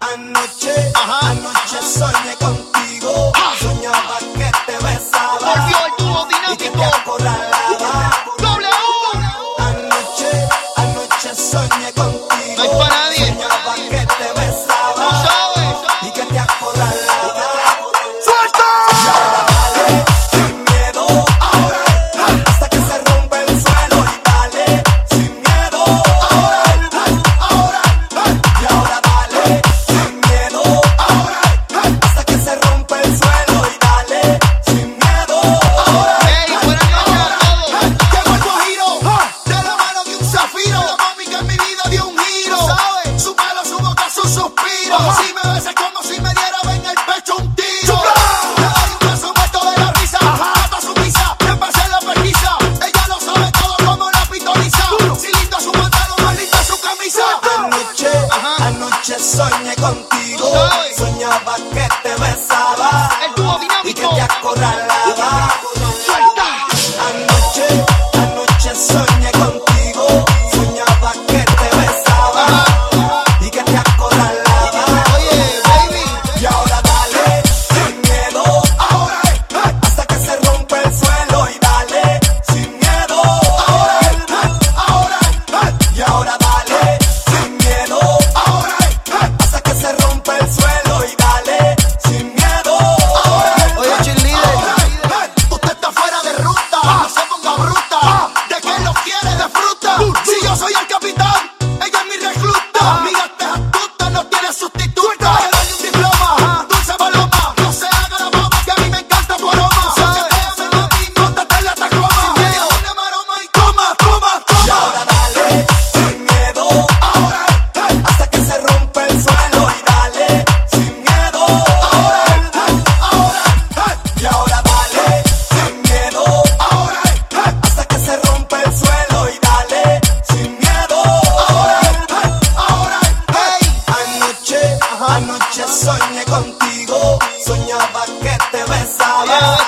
Anoche, anoche soñé contigo. Soñaba que te besaba. Volvió el dúo y que te dinámico. acorralaba. Su pelo, su boca, su suspiro. Ajá. Si me besas como si me diera en el pecho un tiro. Le doy un beso muerto de la risa. Hasta su pizza, le pasé la pesquisa. Ella lo sabe todo como la pitoniza. Si linda su pantalón, más su camisa. Anoche, Ajá. anoche soñé contigo. Soñaba que te besaba. El dúo dinámico. Y que te acorralaba. contigo soñaba que te besaba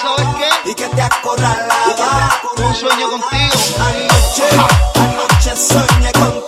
y que te acorralaba. Un sueño contigo. Anoche, anoche soñé contigo.